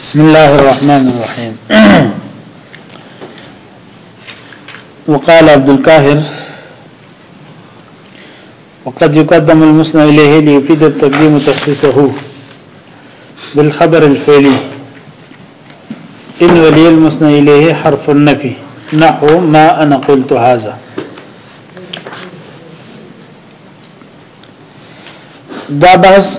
بسم الله الرحمن الرحيم وقال عبد القاهر وقد يقدم المسنى إليه ليفيد التقديم تخصيصه بالخبر الفعلي إن ولي المسنى إليه حرف النفي نحو ما أنا قلت هذا دا بحث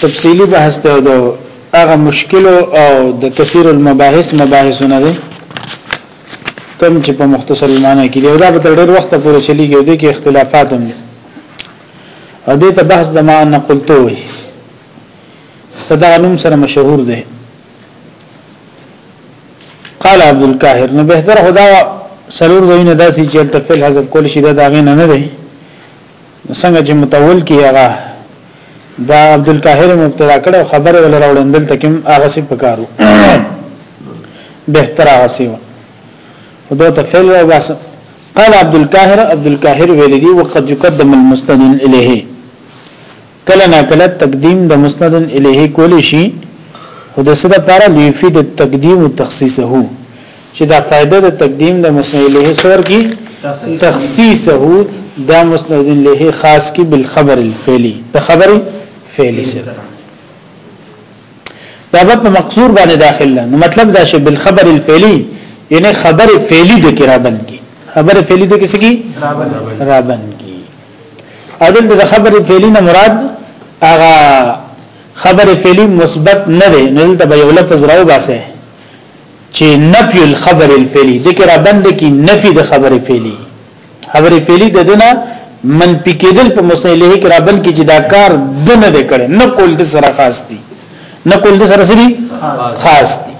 تفصیلی بحث ته دو هغه مشکل او د کثیر المباحث مباحثونه دي کم چې په مختصر معنی کې دی دا به ډېر وخت پورې چلیږي د کې اختلافات هم دي او دې ته بحث د ما نقلته وي دا نوم سره مشهور دی قال عبد القاهر نو بهتر خدا سلور زوینه داسي چې تفصیل حذف کول شي دا غینه نه دی څنګه چې متول کې هغه دا عبد القاهر مبتدا کړه خبره ول راوړل دلته کوم هغه سی پکارو بهتر هغه سی و خدای ته فعل او بس قال عبد القاهر عبد القاهر ویل دي وقد يقدم المستند اليه کله نا کله تقدیم د مسند الیه کول شي خو د صد لپاره لیفید التقدیم تخصیصه چې دا فائدہ د تقدیم د مسند الیه سور کی تخصیصه دا مسند الیه خاص کی بالخبر الفعلی د خبر فعلی سره دا په مقصور باندې داخل نه نو مطلب دا شی بالخبر الفعلی یعنی خبر فعلی د کرابن کی خبر فعلی د کسی کی رابن کی عدل د خبر فعلی نه مراد هغه خبر فعلی مثبت نه دی نو دلته به یو لفظ راو باسه چې نفی الخبر الفعلی ذکر بند کی نفی د خبر فعلی خبر فعلی د دنه منفی کېدل په مسئله کې رابن کې چې دا کار دنه د کړي نه کول د سره خاص دي نه کول د سره سری خاص دي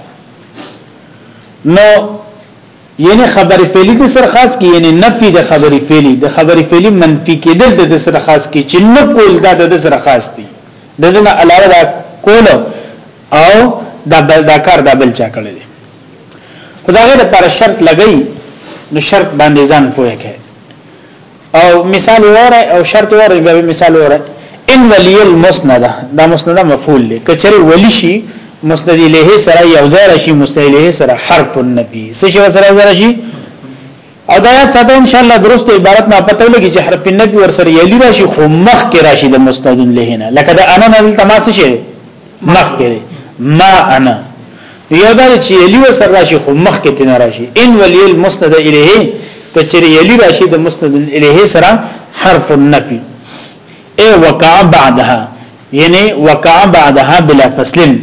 نو یعنی خبر فعلی د سره خاص کی یعنی نفی د خبر فعلی د خبر فعلی منفی کېدل د سره خاص کی چې نه کول دا د سره خاص دی دغه علاوه دا کول او دا بل دا کار دا بل چا کړی دی خدای غیر پر شرط لګی نو شرط باندې ځان پوهه کوي او مثال وره او شرط وره بیا مثال وره ان ولی المسند دا مسند مفعول له کچری ولی شي مسند الیه سره یو ځای راشي مسند الیه سره حرف النبی څه شي سره ځای راشي او دا یاد ساته ان شاء الله درست عبارت نه پته لګی چې حرف النبی ور سره یلی راشي خو مخ کې راشي د مسند الیه نه لکه دا انا نه تماسه شي مخ کې ما انا یو دا چې یلی وسر راشي خو مخ کې تنه راشي ان ولی المسند الیه کچری یلی راشي د مسند الیه سره حرف النفی ای وقع بعدها یعنی وقع بعدها بلا فصل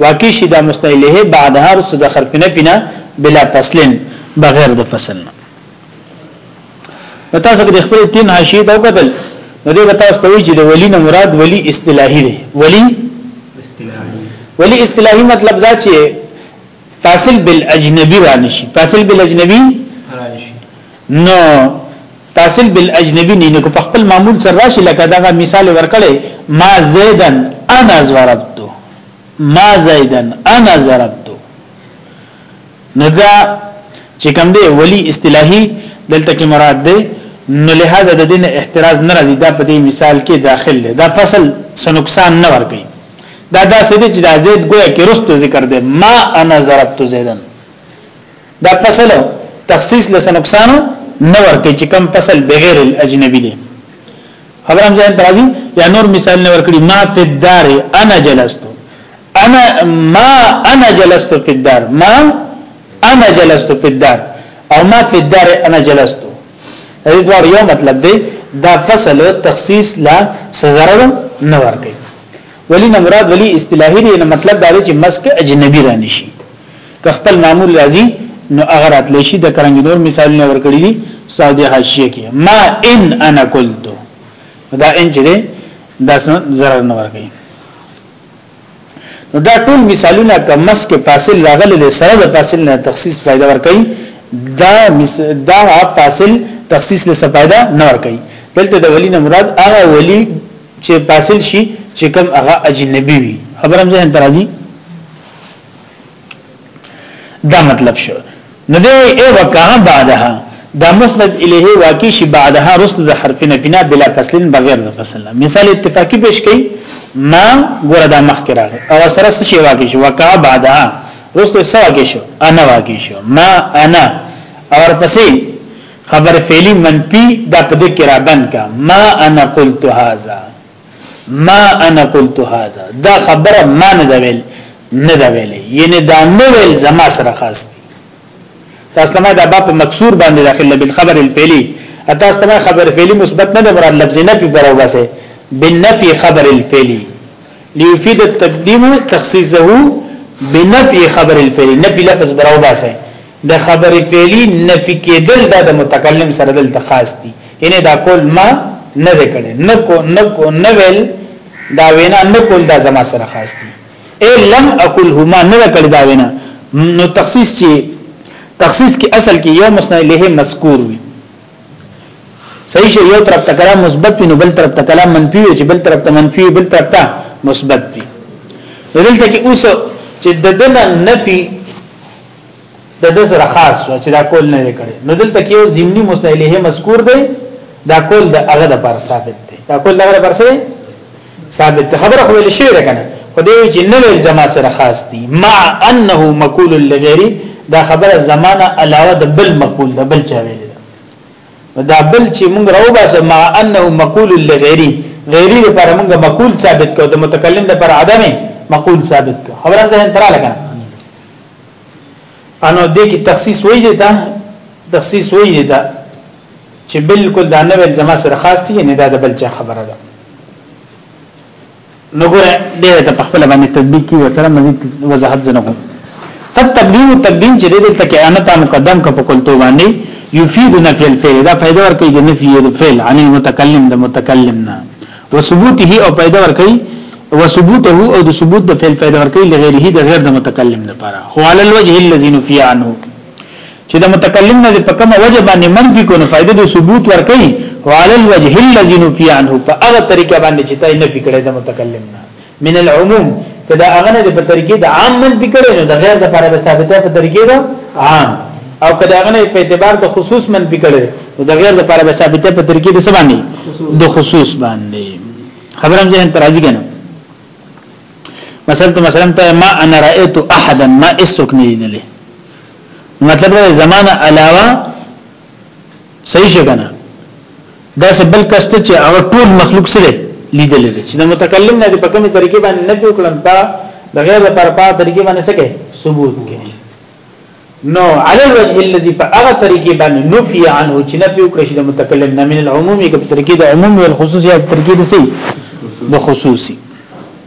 واقع شي دا مسند الیه بعدها رسو د حرف نفی نه بلا فصل بغیر د فصل نه تاسو کې خپل تین حاشیه دا وکړل نو دې به تاسو ته وی چې د ولی نه مراد ولی اصطلاحي دی ولی اصطلاحي ولی اصطلاحي مطلب دا چې فاصل بالاجنبي باندې شي فاصل بالاجنبي نو فاصل بالاجنبي نه کو په خپل معمول سره راشي لکه دا مثال ورکړي ما زیدن انا ضربت ما زیدن انا ضربت نو دا چې کوم دی ولی اصطلاحي دلته کې مراد دی نو لہذا د دین احتراز نه راځي دا په دې مثال کې داخل دی دا فصل سنقصان نه ورګي دا دا سده چې دا زید گویا کې رستو ذکر دی ما انا ضربت زیدن دا فصل تخصیص لسه نقصان نه ورکړي چې کم فصل بغیر الاجنبي دی خبرم ځان ترازی یا نور مثال نه ورکړي ما فی الدار انا جلستو انا ما انا جلست فی الدار ما انا جلست فی الدار او ما فی الدار انا جلست دې دوار یو مطلب دی دا فصل تخصیص لا سزرر نه ورکي ولی نه مراد ولی اصطلاحي دی نه مطلب دا دی چې مسک اجنبي را نشي که خپل معمول راځي نو هغه راتلی شي د کرنګ نور مثالونه ورکړي دي سعودي حاشیه کې ما ان انا قلت دا ان چې دا ضرر نه ورکي نو دا ټول مثالونه که مس کې فاصل راغلی له سره د فاصل نه تخصیص پیدا ور کوي دا مس دا فاصل تخصیص له سره پیدا نه ور کوي دلته د ولی نه مراد هغه ولی چې فاصل شي چې کوم هغه اجنبي وي خبرم ځین ترازی دا مطلب شو نو دی ای وکا بعدها دا مسند الیه واقع شي بعدها رست د حرف نفینا بلا فصلن بغیر د فصل مثال اتفاقی پیش کړي ما ګور دا مخ کرا او سره څه شی واقع شو وکا بعدها رست څه واقع شو انا واقع شو ما انا اور پسې خبر فعلی منفی دا په دې کې را بند کا ما انا قلت هذا ما انا قلت هذا دا خبره ما نه دا ویل نه دا ویل یعنی دا نه ویل زما سره خاص دي تاسو ته ما دا باب مکسور باندې داخله بالخبر الفعلی تاسو ته خبر فعلی مثبت نه مراد لفظ نه پی پرو بسه بالنفي خبر الفعلی ليفيد التقديم تخصيصه بنفي خبر الفعل نفي لفظ براو باسه د خبر فعلی نفی کېدل دا د متکلم سره دلته خاص دي یعنی دا کول ما نه وکړي نه کو نه کو نه ویل دا وینا نه کول دا زما سره خاص دي اے لم اقل هما نه وکړي دا وینا نو تخصیص چې تخصیص کې اصل کې یو مسند له مذکور وي صحیح شی یو طرف ته کلام مثبت وي نو بل طرف ته کلام منفي وي چې بل طرف ته منفي وي بل طرف ته مثبت وي دلته کې اوس چې د دنه نفي د د سره خاص شو چې دا کول نه کړي نو دلته کې یو ضمني مستعلیه مذکور دی دا کول د هغه د پر ثابت دی دا کول د هغه پر سره ثابت دی خبره خو ویل شوی ده کنه خو دې چې نه ویل زما سره خاص دی مع انه مقول لغیری دا خبره زمانہ علاوه د بل مقول د بل چا ویل دا بل چې موږ راو باسه مع انه مقول لغیری غیری لپاره موږ مقول ثابت کو د متکلم لپاره عدم مقول ثابت کو خبره ځین تراله کنه انو دې کې تخصیص وایي دی دا تخصیص وایي دی دا چې بالکل دا نه ویل زما سره خاص دي نه دا د بل چا خبره ده نو ګوره ډېر ته په خپل باندې تطبیق کی وسره مزید وضاحت زنه کوم تبدیل او تبدیل چې دې ته کې انا ته مقدم کا په کولتو باندې یفید نفی الفعل دا پیدا ور کوي د نفی د فعل عن المتکلم د متکلم نه وثبوته او پیدا ورکړي وثبوته او د ثبوت د فعل پیدا ورکړي لغیره د غیر د متکلم لپاره هو علی الوجه الذي نفي عنه چې د متکلم نه په کومه وجه باندې منفي کو نه فائدې د ثبوت ورکړي هو علی الوجه الذي نفي عنه په هغه طریقه باندې چې تای نه پکړه د متکلم نه من العموم کدا هغه نه په طریقې د عام من پکړې نو د غیر د لپاره به ثابته په طریقې د عام او کدا هغه نه په اعتبار د خصوص من پکړې نو د غیر د لپاره به ثابته په طریقې د سبا نه د خصوص باندې خبرم ذهن ترازی کنه مثلا مثلا ته ما انا رايت احدا ما اسوک نه لیدلې مطلب زمانہ علاوه صحیح شګنه دا سه بل کس ته چې هغه ټول مخلوق سره لیدل دي چې د متکلم نه په کومه طریقې باندې نه پیو کړم دا د غیر لپاره په طریقې باندې سکه ثبوت کې نو علی الوجه الذي په هغه طریقې باندې نفي عنه چې نه پیو کړی د متکلم نه من العمومي کې په طریقې د عمومي او خصوصي په طریقې د سي د خصوصي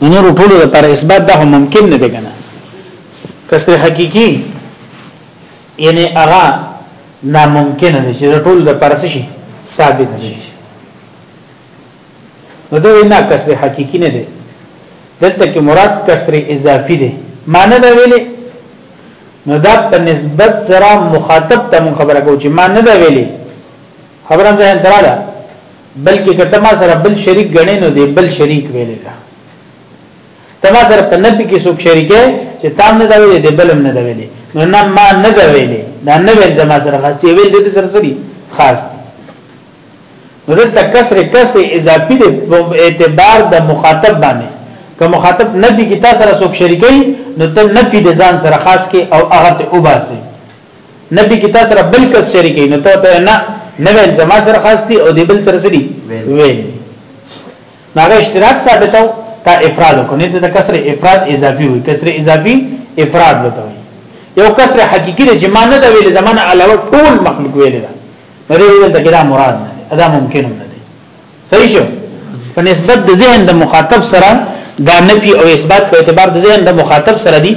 نو نور ټول لپاره اثبات دا هم ممکن نه دی کنه کسر حقيقي یعنی هغه ناممکن نه چې ټول لپاره شي ثابت شي نو دا نه کسر حقيقي نه دی دلته کې مراد کسر اضافي دی معنی دا ویلې نو دا په نسبت سره مخاطب ته خبره کو چې معنی دا ویلې خبره ځان دراله بلکې کته ما سره بل شریک غنې نو دی بل شریک ویل دا تما سره په نبی کې څوک شریکه چې تام نه دا ویلې دی بلم نه دا ویلې نو نه ما نه دا ویلې دا نه ویل زما سره خاص دی ویل دې سره سری خاص دی دلته کسر کسر اضافي دی اعتبار د مخاطب باندې که مخاطب نبی کې تاسو سره څوک شریکي نو ته نبی د ځان سره خاص کې او هغه ته وباسي نبی کی تاسو سره بل کس شریک نه ته ته نه نه ویل زما سره خاص دي او دی بل سره سړي ویل ناغه اشتراک ثابتو تا افراد کو نه ته کسر افراد اضافي وي کسر اضافي افراد وته وي یو کسر حقيقي د جما نه د ویل زمانه علاوه ټول مخلوق ویل دا نو دې ویل دا مراد نه دا ممکن نه صحیح شو په نسبت د ذهن د مخاطب سره دا نفي او اثبات په اعتبار د ذهن د مخاطب سره دي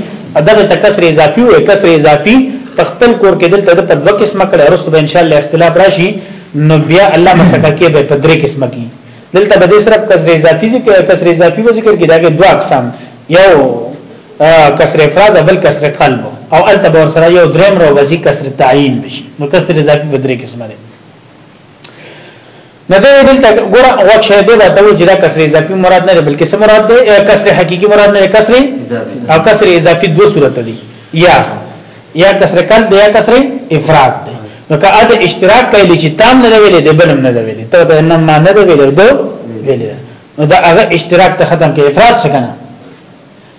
دغه تکسر اضافي او کسر اضافي په خپل کور کې دلته په دوه قسمه کړه ورسته به ان شاء الله اختلاف راشي نو بیا الله مسکه کې به په درې قسمه کې دلته به صرف کسر اضافي ذکر کسر اضافي ذکر کې داګه دوه اقسام یو کسر افراد بل کسر قلب او التبور سره یو دریم رو وزي کسر تعین بشي نو کسر اضافي په درې قسمه دي نه دا دلته ګور غوښ شه دی به ته چې دا کسر اضافي مراد نه دی بلکې سم مراد دی کسر حقيقي مراد نه دی کسر او کسر اضافي دوه صورت دي یا یا کسر قلب یا کسر افراد دی نو که اده اشتراک کوي چې تام نه ویلې دی بنم نه ویلې ته ته نه ما نه ویلې دو ویلې نو دا هغه اشتراک ته ختم کې افراد څنګه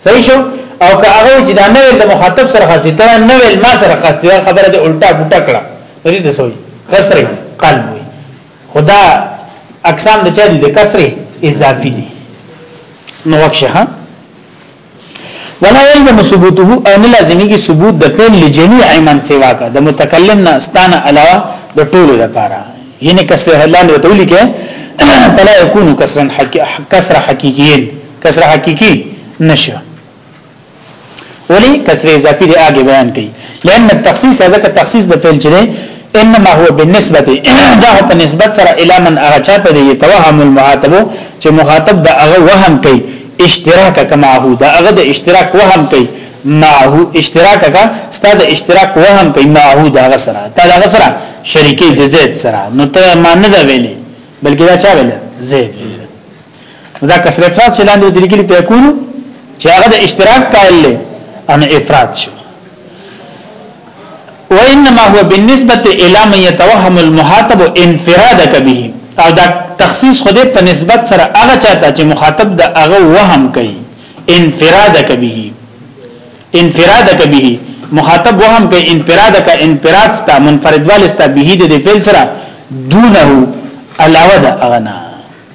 صحیح شو او که هغه چې دا نه ویل د مخاطب سره خاص دي تر نه ویل ما سره خاص دي خبره دې الټا پټه کړه دې د سوي کسره قلب وي خدا اقسام د چا دي د کسره اضافي دي نو وکشه ها ولا يلزم ثبوته او نه لازمي کی ثبوت د فعل لجميع من سوا کا د متکلم نه استانه علاوه د ټولو لپاره یعنی کسره هلان وتولی کې فلا يكون كسرا حقيقي كسر حقيقيين کسر حقیقی نشه ولی کسر اضافی دی آگه بیان کئی لأن التخصیص ازکا تخصیص دا فعل چلی انما هو بالنسبه دا په نسبت سره الی من هغه چاته دی توهم المعاتبو چې مخاطب دا هغه وهم کوي اشتراک کما هو دا هغه د اشتراک وهم کوي معه اشتراک کا ستاد اشتراک وهم کوي معه دا هغه سره تا دا هغه سره شریکي د زید سره نو ته ما نه دا ویلي بلکې دا چا ویل زید دا کسر افراد چې لاندې درې کې پکونو چې هغه د اشتراک قائل دی ان افراد شو وانما هو بالنسبه الى من يتوهم المخاطب انفرادك به او دا تخصیص خوده په نسبت سره هغه چاته چې مخاطب د هغه وهم کوي انفرادك به انفرادك به مخاطب وهم کوي انفرادك انفراد ستا منفرد والستا به د فعل سره دونه علاوه د اغنا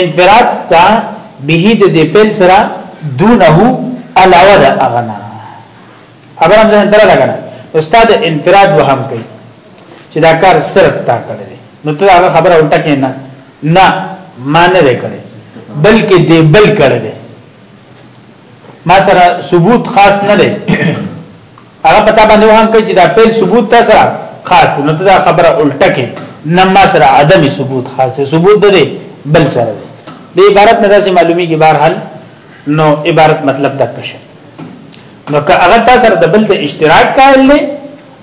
انفراد ستا به د دې فعل سره دونه علاوه د اغنا خبر هم ځان تر لګنه استاد انفراد وهم کوي چې دا کار صرف تا کړی دی نو ته هغه خبره الټه کې نه نه مان نه کړی بلکې دې بل کړی دی ما سره ثبوت خاص نه دی هغه پتا باندې وهم کوي چې دا فعل ثبوت تا سره خاص دی نو دا خبره الټه کې نما سره عدم ثبوت خاص دی ثبوت دی بل سره دی د عبارت نه داسې معلومی کې بهر حل نو عبارت مطلب تک کشه نو که هغه تا سره د بل د اشتراک قائل دی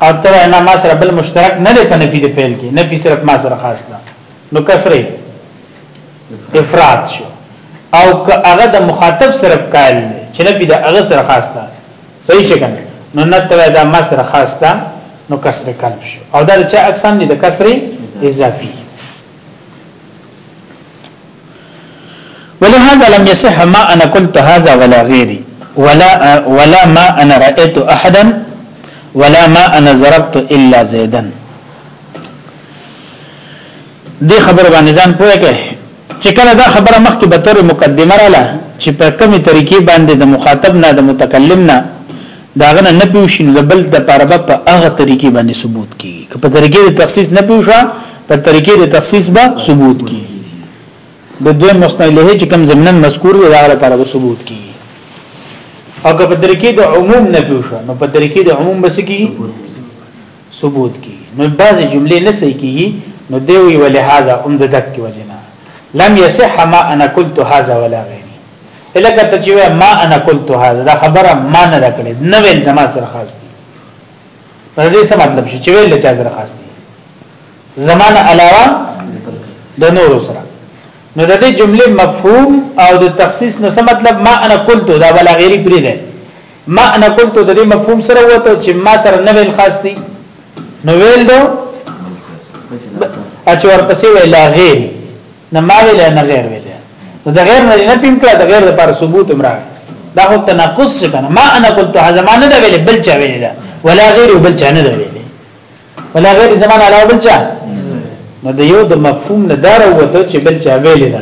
او تر نه ما سره بل مشترک نه دی په نفي د فعل کې نفي صرف ما سره خاص ده نو کسره افراد شو او که هغه د مخاطب صرف قائل دی چې نفي د هغه سره خاص ده صحیح څنګه نو نتوه دا ما سره خاص ده نو کسر قلب شو او دا چې اقسام دي د کسر اضافي ولهذا لم يصح ما انا قلت هذا ولا غيري ولا ولا ما انا رايت احدا ولا ما انا ضربت الا زيدا دې خبره باندې ځان پوهه کې چې کله دا خبره مخکې به تور مقدمه رااله چې په کومې طریقې باندې د مخاطب نه د متکلم نه داغه نه پیوشي نو بل د پربه په هغه طریقې باندې ثبوت کیږي که په طریقې د تخصیص نه پیوشه په طریقې د تخصیص به ثبوت کیږي د دوی مستند له چې کوم ضمن مذکور دی داغه لپاره به ثبوت کیږي او که په طریقې د عموم نه پیوشه نو په طریقې د عموم بس کیږي ثبوت کی نو بعضی جملې نه صحیح کیږي نو دی وی ولهذا هم د دک وجنا لم يصح ما انا قلت هذا ولا غيري الکه ته چې ما انا قلت هذا دا خبره ما نه کړې نه ویل زما سره خاص دي پر دې څه مطلب شي چې ویل چا سره خاص دي زمانه علاوه د نور سره نو د دې جملې مفهوم او د تخصیص نه څه مطلب ما انا قلت دا ولا غیري پرې ده ما انا قلت د دې مفهوم سره وته چې ما سره نه ویل خاص دي نو ویل دو اچو ورپسې ویل غیر نه ما ویل نه غیر ویل نو د غیر نه نه پیم کړه د غیر لپاره ثبوت امرا دا هو تناقض څه کنه ما انا قلت هذا ما نه ویل بل چا ویل ولا غیر بل چا نه ویل ولا غیر زمان علاوه بل چا نو د یو د مفهوم نه دار وته چې بل چا ویل ده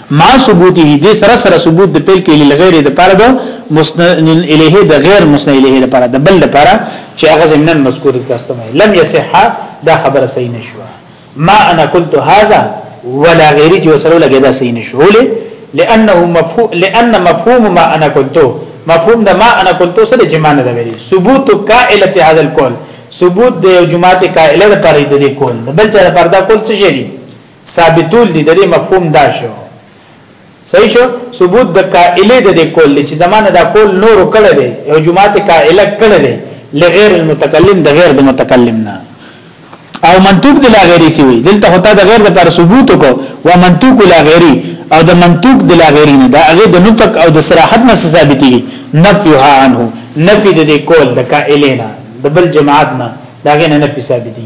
مع ثبوته دې سره سره ثبوت د پیل کې لغیر د پاره دو مسند الیه د غیر مسند الیه د پاره د بل د پاره چې هغه زمنن مذکور تاسو ته لم یصح دا خبره صحیح نشو ما انا كنت هذا ولا غیری چې وسره لګی دا صحیح نشو ولې لانه مفهوم لان مفهوم ما انا كنت مفهوم د ما انا كنت سره جمع نه دی ثبوت قائله هذا القول ثبوت د جماعت قائله لپاره د دې کول بل چا لپاره دا کول څه شي ثابتول دي د دې مفهوم دا شو صحیح شو ثبوت د قائله د دې کول چې زمانه دا کول نور کړه دی یو جماعت قائله کړه دی لغیر المتکلم د غیر د متکلم نه او منطوق د لا غیری سی وی دلته هوتا د غیر د پر ثبوت کو او منطوق لا غیری او د منطوق د لا غیری نه دا هغه د نطق او د صراحت نه ثابتي نفیها عنه نفی د دې کول د قائله نه د بل جماعت نه دا غینه نفی ثابتي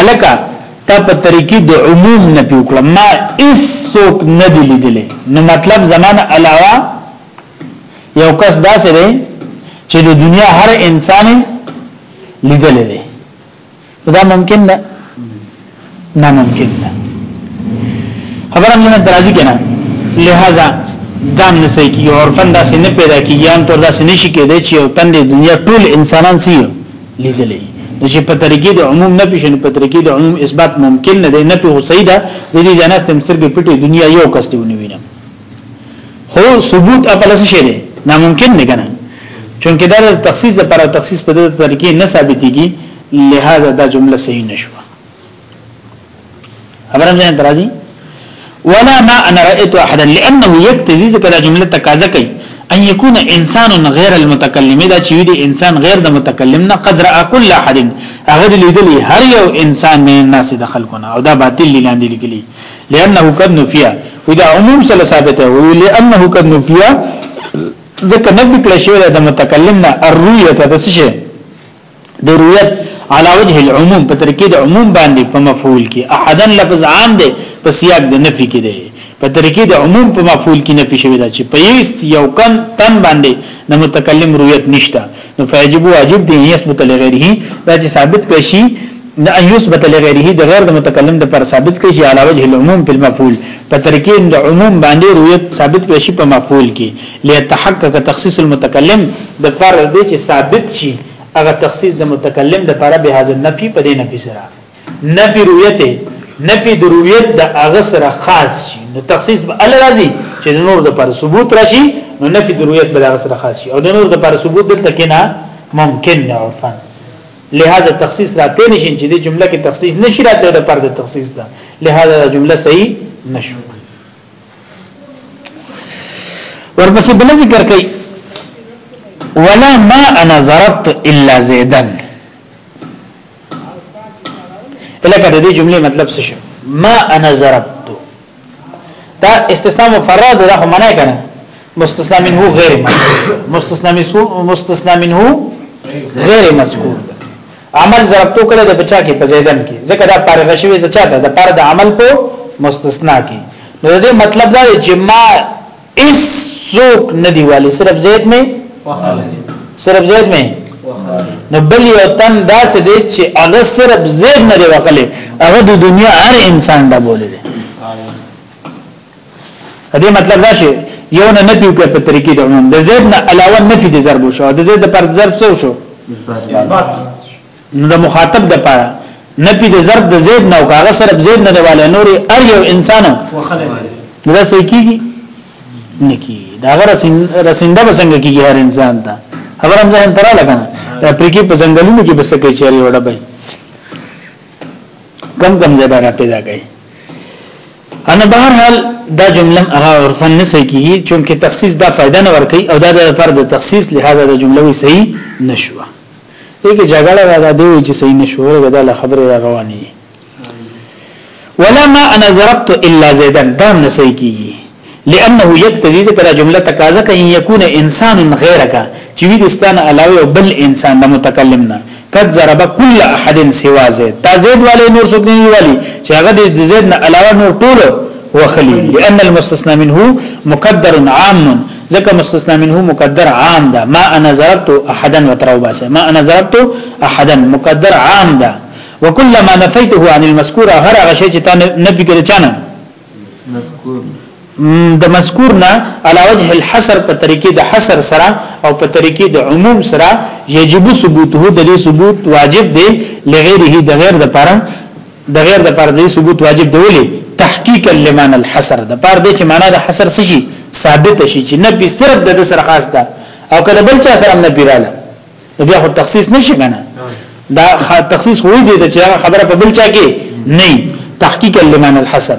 الکه تا په طریقې د عموم نه پیوکړه ما اس سوک نه دی لیدلې نو مطلب زمان علاوه یو کس داسې دی چې د دنیا هر انسان لیدلې دی دا ممکن ده نه ممکن ده خبره موږ درازي کنه لہذا دام نسې کی عرفن داسې نه پیدا کیږي ان تر داسې نشي کېدای چې یو تن د دنیا ټول انسانان سي لیدلې نو چې په طریقې د عموم نه پیژنې په طریقې د عموم اثبات ممکن نه دی نه په هوسۍ ده د دې ځاناست مسترګې پټې دنیا یو کس دی ونوینم خو ثبوت عقل څه شي دی ناممکن نه کنه چونکه دا تخصیص د پر تخصیص په دې طریقې نه ثابتېږي لہذا دا جمله صحیح نشوه خبره ځان درازي ولا ما انا رايت احدا لانه يقتضي ذکر جمله تقاضا کوي ان يكون انسان غير المتكلم دا چې دی انسان غیر د متکلم نه قدر اقل احد هغه لیدلی هر یو انسان نه الناس د خلقونه او دا باطل لاندې لیکلی لانه قد نفيا ودا عموم سره ثابت ہے لانه قد نفيا ځکه نبی کله شوی د متکلم نه الرؤيه ته څه د رویت علا وجه العموم په طریقې د عموم باندې په مفعول کې احدن لفظ عام دی په سیاق د نفي کې دی په طریقې د عموم په مفعول کې نفي شوی دا چې په یو کن تن باندې د متکلم رویت نشته نو فیجب واجب دی یثبت لغیره دا چې ثابت کړي نه ان یثبت لغیره د غیر د متکلم د پر ثابت کړي چې علاوه وجه العموم په مفعول په طریقې د عموم باندې رویت ثابت کړي شي په مفعول کې ليتحقق تخصیص المتکلم د پر دې چې ثابت شي هغه تخصیص د متکلم د پر به هاذ النفي په دې نفي سره نفي رویت نفي د رویت د هغه سره خاص شي نو تخصیص به ال راځي چې د نور د پر ثبوت راشي نو نفي د رویت به د هغه سره خاص شي او د نور د پر ثبوت دلته کې نه ممکن نه عرفان لہذا تخصیص راته نشي چې د جمله کې تخصیص نشي راته د پر د تخصیص ده لہذا د جمله صحیح نشو ورپسې بل ذکر کوي ولا ما انا ضربت الا زيدا لکه د دې جملې مطلب څه شو ما انا ضربت دا استثناء مفرد ده خو منه کنه مستثنا منه غیر مستثنا مستثنا منه غیر مذکور عمل ضرب تو کړه د بچا کې په زیدن کې ځکه دا فارغ شوی د چا ده د پر د عمل په مستثنا کې نو دې مطلب دا چې ما اس سوک ندی والی صرف زید می صرف زید می نو بل یو تن داسې دی چې هغه صرف زید نه دی وکړي هغه د دنیا هر انسان دا بولې دی دې مطلب دا شي یو نه نفي کوي په طریقې د عموم د زید نه علاوه نفي د ضرب شو د زید پر ضرب څو شو نو د مخاطب د پاره نفي د ضرب د زید نه او کاغه صرف زید نه دیواله نور ار یو انسان نو دا صحیح کیږي نکی دا غره رسنده بسنګ کیږي هر انسان ته خبر هم ځان ترا لګا پرکی په ځنګلونو کې بس کې چیرې وړه بای کم کم ځای را پیدا کړي انا بهر حال دا جمله هغه عرفا نه صحیح کیږي چې تخصیص دا فائدہ نه ورکي او دا د فرد تخصیص لہذا دا جمله وی صحیح نشوه دې کې جګړه ده دا دی وی چې صحیح نشو ورګه دا له خبره را رواني ولا ما انا ضربت الا زيدا دا نه صحیح کیږي لانه يقتضي ذکر جمله تقاضا کوي ان يكون انسان غيرك چې وی دستانه علاوه بل انسان د متکلم نه قد ضرب كل احد سوا زيد دا زيد والے نور څوک نه والي چې هغه د زيد نه علاوه نور ټول وخلي لان المستثنى منه مقدر عام ځکه مستثنا منه مقدر عام ده ما انا ضربت احدا وترو باسه ما انا ضربت احدا مقدر عام ده وكلما نفيته عن المذكور هر هغه شی چې تا نفي کړی چانه د مذکور نه علا وجه الحصر په طریقې د حصر سره او په طریقې د عموم سره یجب ثبوته د ثبوت واجب دی لغیره د غیر د لپاره د غیر د پر دې ثبوت واجب دی ولې تحقیقا لمن الحصر د پر دې چې معنا د حصر څه شي ثابت شي چې نه پی صرف د سره خاص ده او کله بل چا سره نه پیراله بیا خو تخصیص نشي کنه دا تخصیص وې دي چې خبره په بل چا کې نه تحقیقا لمن الحصر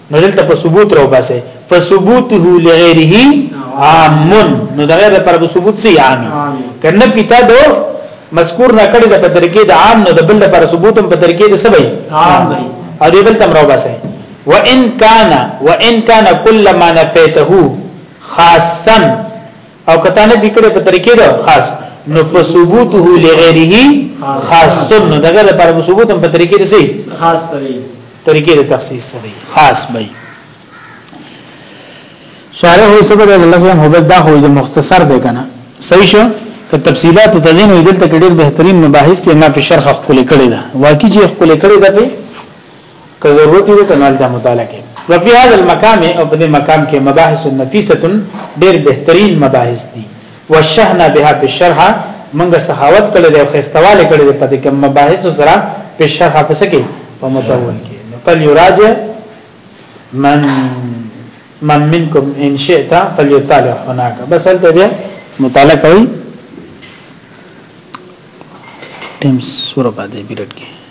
نو دلته په ثبوت راو باسه فثبوته لغیره عام نو د غیر پر ثبوت سی عام کنه پیتا دو مذکور نه کړی د پدرکې د عام نو د بل پر ثبوت هم پدرکې د سبي عام دی او دې بل تم راو باسه وان کان وان کان کل ما نفیته خاصا او کته نه ذکر په طریقې ده خاص نو په ثبوته لغیره خاص نو دغه لپاره په ثبوت په طریقې ده سي خاص دی طریقې ده تخصیص سره خاص به سوال هو سبب لغه هو بس دا خو د مختصر دی کنه صحیح شو که تفصيلات او تزين وي دلته کې ډېر بهترین مباحث یې ما په شرح خپل کړی دا واقعي چې خپل کړی دا په که ضرورت وي ته نو دا مطالعه کې وفي هذا المقام او په دې مقام کې مباحث نفیسه ډېر بهترین مباحث دي وشهنا بها په شرح منګه سخاوت کړل او خستواله کړل په دې کې مباحث سره په شرح پس کې په متول کې فليراجع من من منکم ان شئت فليطالع هناك بس هلته بیا مطالعه کوي ټیمز سره باندې بیرټ کې